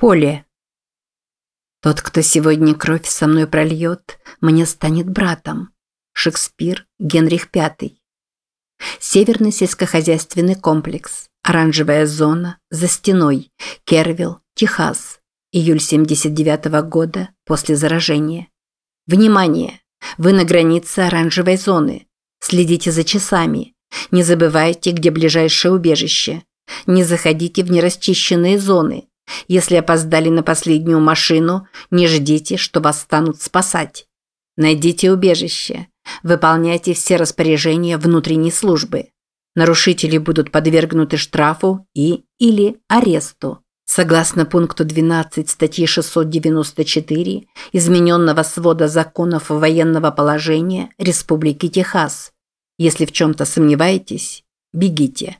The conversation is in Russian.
Поле. Тот, кто сегодня кровь со мной прольет, мне станет братом. Шекспир, Генрих V. Северный сельскохозяйственный комплекс. Оранжевая зона. За стеной. Кервилл, Техас. Июль 79 -го года после заражения. Внимание! Вы на границе оранжевой зоны. Следите за часами. Не забывайте, где ближайшее убежище. Не заходите в нерасчищенные зоны. Если опоздали на последнюю машину, не ждите, что вас станут спасать. Найдите убежище. Выполняйте все распоряжения внутренней службы. Нарушители будут подвергнуты штрафу и или аресту. Согласно пункту 12 статьи 694 измененного свода законов военного положения Республики Техас. Если в чем-то сомневаетесь, бегите.